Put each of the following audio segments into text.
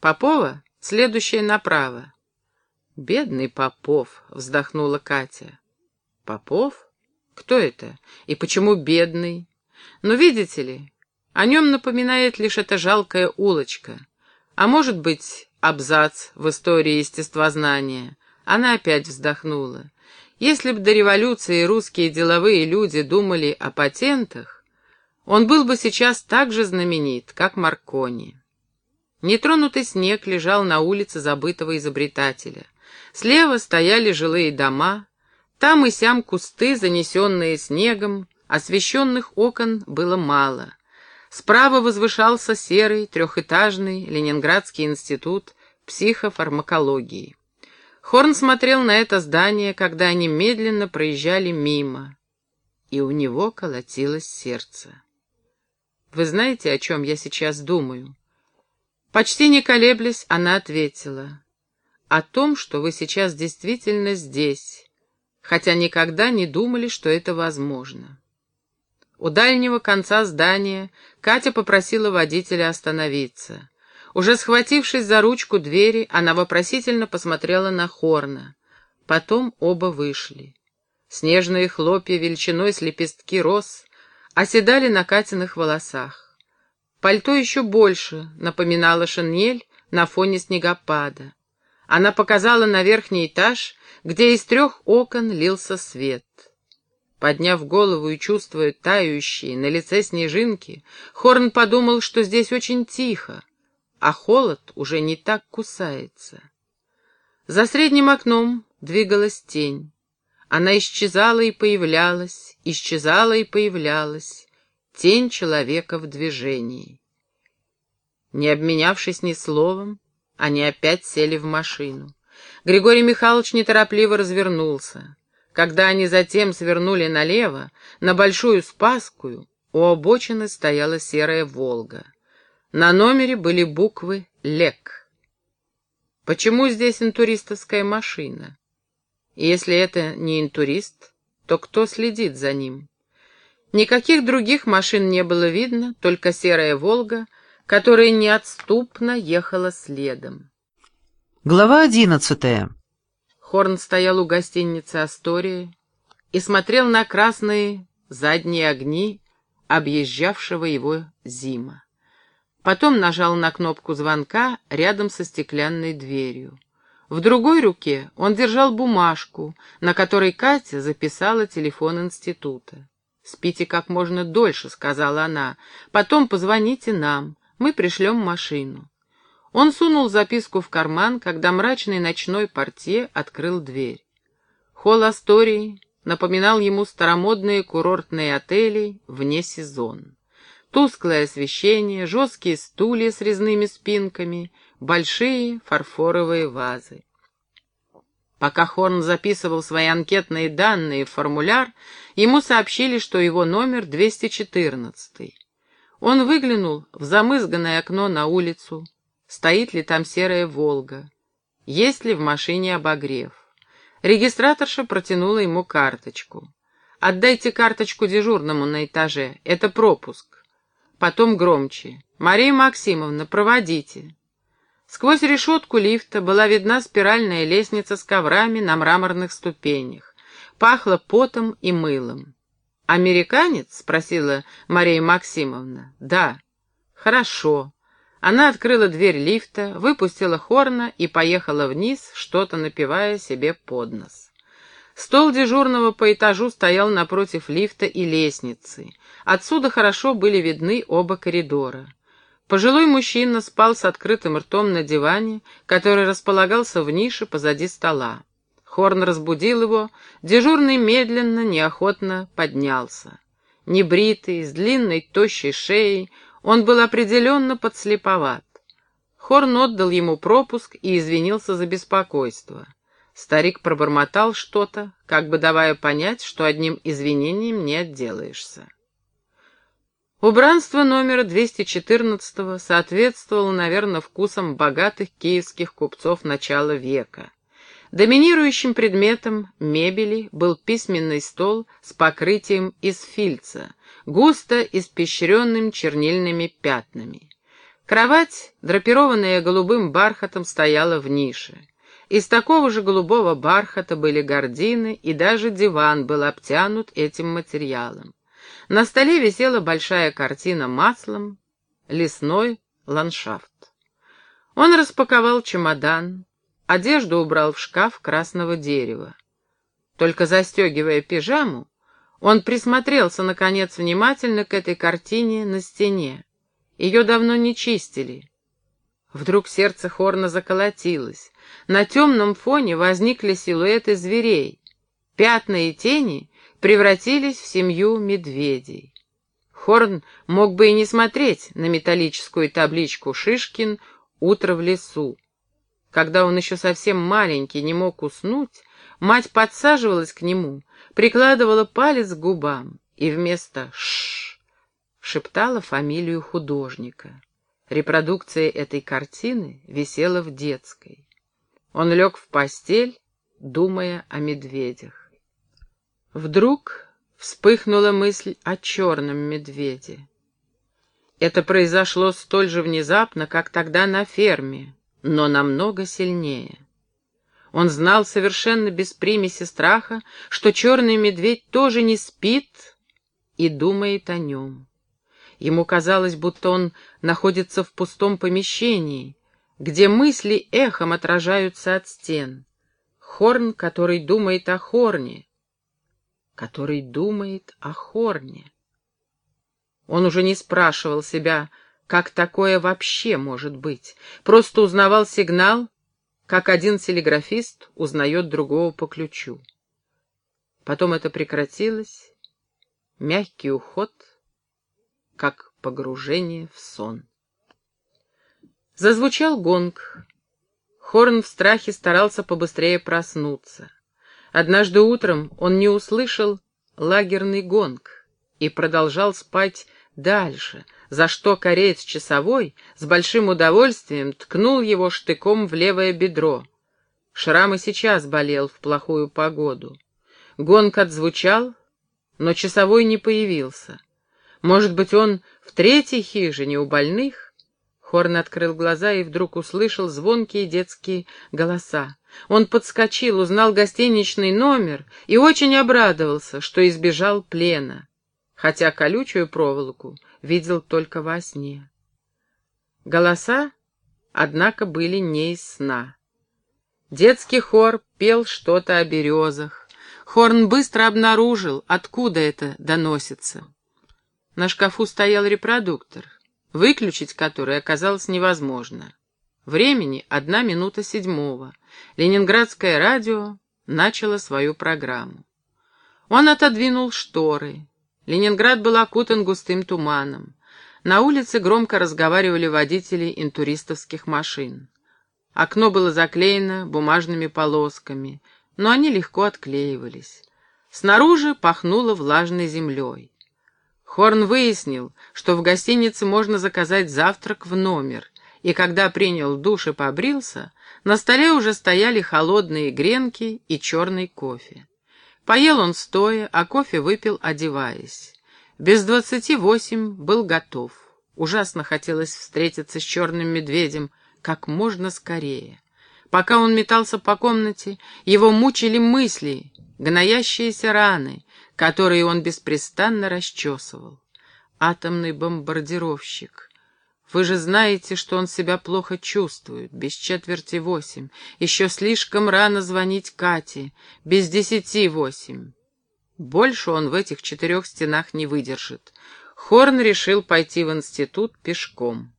Попова, следующая направо. «Бедный Попов», — вздохнула Катя. «Попов? Кто это? И почему бедный? Ну, видите ли, о нем напоминает лишь эта жалкая улочка. А может быть, абзац в истории естествознания». Она опять вздохнула. Если бы до революции русские деловые люди думали о патентах, он был бы сейчас так же знаменит, как Маркони. Нетронутый снег лежал на улице забытого изобретателя. Слева стояли жилые дома, там и сям кусты, занесенные снегом, освещенных окон было мало. Справа возвышался серый трехэтажный Ленинградский институт психофармакологии. Хорн смотрел на это здание, когда они медленно проезжали мимо, и у него колотилось сердце. «Вы знаете, о чем я сейчас думаю?» Почти не колеблясь, она ответила. «О том, что вы сейчас действительно здесь, хотя никогда не думали, что это возможно». У дальнего конца здания Катя попросила водителя остановиться. Уже схватившись за ручку двери, она вопросительно посмотрела на Хорна. Потом оба вышли. Снежные хлопья величиной с лепестки роз оседали на Катиных волосах. Пальто еще больше напоминало шинель на фоне снегопада. Она показала на верхний этаж, где из трех окон лился свет. Подняв голову и чувствуя тающие на лице снежинки, Хорн подумал, что здесь очень тихо, а холод уже не так кусается. За средним окном двигалась тень. Она исчезала и появлялась, исчезала и появлялась. Тень человека в движении. Не обменявшись ни словом, они опять сели в машину. Григорий Михайлович неторопливо развернулся. Когда они затем свернули налево, на Большую Спасскую, у обочины стояла серая «Волга». На номере были буквы «ЛЕК». Почему здесь интуристовская машина? Если это не интурист, то кто следит за ним? Никаких других машин не было видно, только серая «Волга», которая неотступно ехала следом. Глава одиннадцатая. Хорн стоял у гостиницы «Астория» и смотрел на красные задние огни объезжавшего его Зима. Потом нажал на кнопку звонка рядом со стеклянной дверью. В другой руке он держал бумажку, на которой Катя записала телефон института. «Спите как можно дольше», — сказала она. «Потом позвоните нам, мы пришлем машину». Он сунул записку в карман, когда мрачный ночной портье открыл дверь. Холл Астории напоминал ему старомодные курортные отели вне сезона. Тусклое освещение, жесткие стулья с резными спинками, большие фарфоровые вазы. Пока Хорн записывал свои анкетные данные в формуляр, ему сообщили, что его номер 214. Он выглянул в замызганное окно на улицу. Стоит ли там серая «Волга»? Есть ли в машине обогрев? Регистраторша протянула ему карточку. «Отдайте карточку дежурному на этаже. Это пропуск». Потом громче. «Мария Максимовна, проводите». Сквозь решетку лифта была видна спиральная лестница с коврами на мраморных ступенях. Пахло потом и мылом. «Американец?» — спросила Мария Максимовна. «Да». «Хорошо». Она открыла дверь лифта, выпустила Хорна и поехала вниз, что-то напивая себе под нос. Стол дежурного по этажу стоял напротив лифта и лестницы. Отсюда хорошо были видны оба коридора. Пожилой мужчина спал с открытым ртом на диване, который располагался в нише позади стола. Хорн разбудил его, дежурный медленно, неохотно поднялся. Небритый, с длинной, тощей шеей, он был определенно подслеповат. Хорн отдал ему пропуск и извинился за беспокойство. Старик пробормотал что-то, как бы давая понять, что одним извинением не отделаешься. Убранство номера 214 соответствовало, наверное, вкусам богатых киевских купцов начала века. Доминирующим предметом мебели был письменный стол с покрытием из фильца, густо испещренным чернильными пятнами. Кровать, драпированная голубым бархатом, стояла в нише. Из такого же голубого бархата были гардины, и даже диван был обтянут этим материалом. На столе висела большая картина маслом «Лесной ландшафт». Он распаковал чемодан, одежду убрал в шкаф красного дерева. Только застегивая пижаму, он присмотрелся, наконец, внимательно к этой картине на стене. Ее давно не чистили. Вдруг сердце Хорна заколотилось. На темном фоне возникли силуэты зверей. Пятна и тени превратились в семью медведей. Хорн мог бы и не смотреть на металлическую табличку «Шишкин. Утро в лесу». Когда он еще совсем маленький не мог уснуть, мать подсаживалась к нему, прикладывала палец к губам и вместо «ш» шептала фамилию художника. Репродукция этой картины висела в детской. Он лег в постель, думая о медведях. Вдруг вспыхнула мысль о черном медведе. Это произошло столь же внезапно, как тогда на ферме, но намного сильнее. Он знал совершенно без примеси страха, что черный медведь тоже не спит и думает о нем. Ему казалось, будто он находится в пустом помещении, где мысли эхом отражаются от стен. Хорн, который думает о Хорне, который думает о Хорне. Он уже не спрашивал себя, как такое вообще может быть, просто узнавал сигнал как один телеграфист узнает другого по ключу. Потом это прекратилось, мягкий уход, как погружение в сон. Зазвучал гонг. Хорн в страхе старался побыстрее проснуться. Однажды утром он не услышал лагерный гонг и продолжал спать дальше — за что кореец часовой с большим удовольствием ткнул его штыком в левое бедро. Шрам и сейчас болел в плохую погоду. Гонг отзвучал, но часовой не появился. Может быть, он в третьей хижине у больных? Хорн открыл глаза и вдруг услышал звонкие детские голоса. Он подскочил, узнал гостиничный номер и очень обрадовался, что избежал плена, хотя колючую проволоку видел только во сне. Голоса, однако, были не из сна. Детский хор пел что-то о березах. Хорн быстро обнаружил, откуда это доносится. На шкафу стоял репродуктор, выключить который оказалось невозможно. Времени одна минута седьмого. Ленинградское радио начало свою программу. Он отодвинул шторы. Ленинград был окутан густым туманом. На улице громко разговаривали водители интуристовских машин. Окно было заклеено бумажными полосками, но они легко отклеивались. Снаружи пахнуло влажной землей. Хорн выяснил, что в гостинице можно заказать завтрак в номер, и когда принял душ и побрился, на столе уже стояли холодные гренки и черный кофе. Поел он стоя, а кофе выпил, одеваясь. Без двадцати восемь был готов. Ужасно хотелось встретиться с черным медведем как можно скорее. Пока он метался по комнате, его мучили мысли, гноящиеся раны, которые он беспрестанно расчесывал. Атомный бомбардировщик. Вы же знаете, что он себя плохо чувствует. Без четверти восемь. Еще слишком рано звонить Кате. Без десяти восемь. Больше он в этих четырех стенах не выдержит. Хорн решил пойти в институт пешком.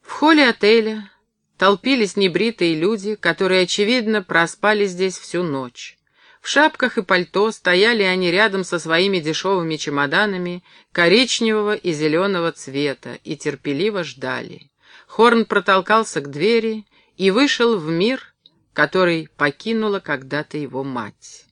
В холле отеля толпились небритые люди, которые, очевидно, проспали здесь всю ночь. В шапках и пальто стояли они рядом со своими дешевыми чемоданами коричневого и зеленого цвета и терпеливо ждали. Хорн протолкался к двери и вышел в мир, который покинула когда-то его мать.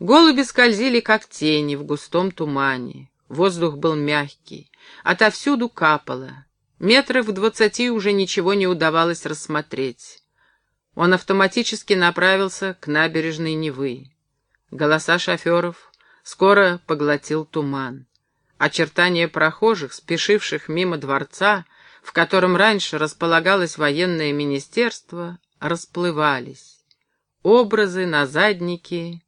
Голуби скользили, как тени, в густом тумане. Воздух был мягкий. Отовсюду капало. Метров в двадцати уже ничего не удавалось рассмотреть. Он автоматически направился к набережной Невы. Голоса шоферов скоро поглотил туман. Очертания прохожих, спешивших мимо дворца, в котором раньше располагалось военное министерство, расплывались. Образы на заднике